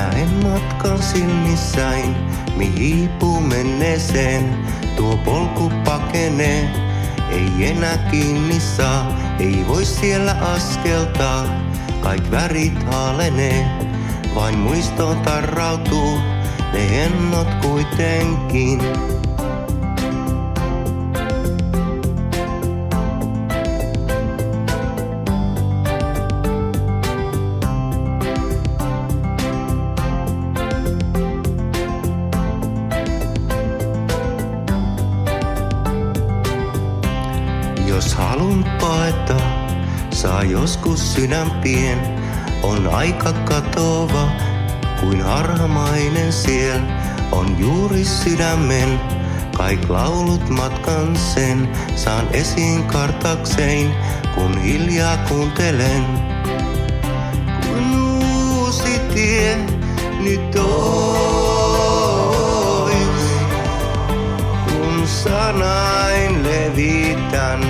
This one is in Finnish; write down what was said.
Näen matkan silmissäin, mi hiipuu menneeseen. Tuo polku pakenee, ei enää kiinni saa, ei voi siellä askeltaa. Kaik värit haalenee, vain muistoon tarrautuu, ne ennot kuitenkin. Halun paeta, saa joskus sydän pien. On aika katova, kuin harhamainen siel. On juuri sydämen, kaik laulut matkan sen. Saan esiin kartaksein, kun hiljaa kuuntelen. Kun uusi tie nyt ois, kun sanain levitän,